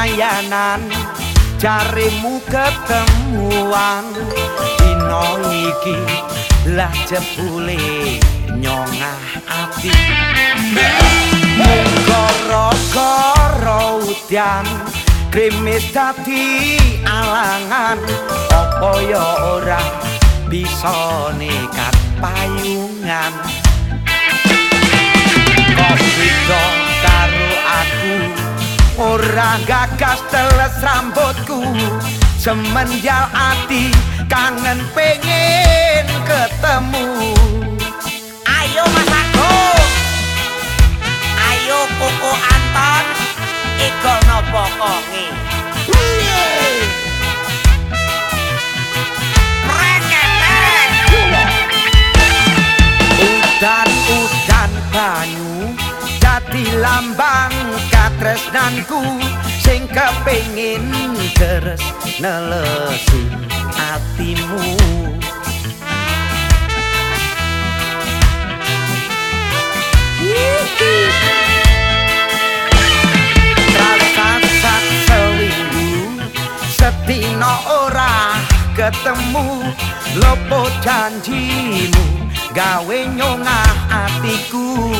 lumayanan carimu ketemuan. Dino iki lah jebule nyongah ati koro-koro udian krimis dadi alangan. Apa ya ora bisa nekat payungan? Aku gagas teles rambutku semenjal ati kangen pengen ketemu Ayo Mas Agung. Ayo Koko Anton. Iko nopo kongi. Udan-udan banyu dadi lambang katresnanku sing kepengin deres nelesi atimu setino ora ketemu. Lopo janjimu gawe nyongah atiku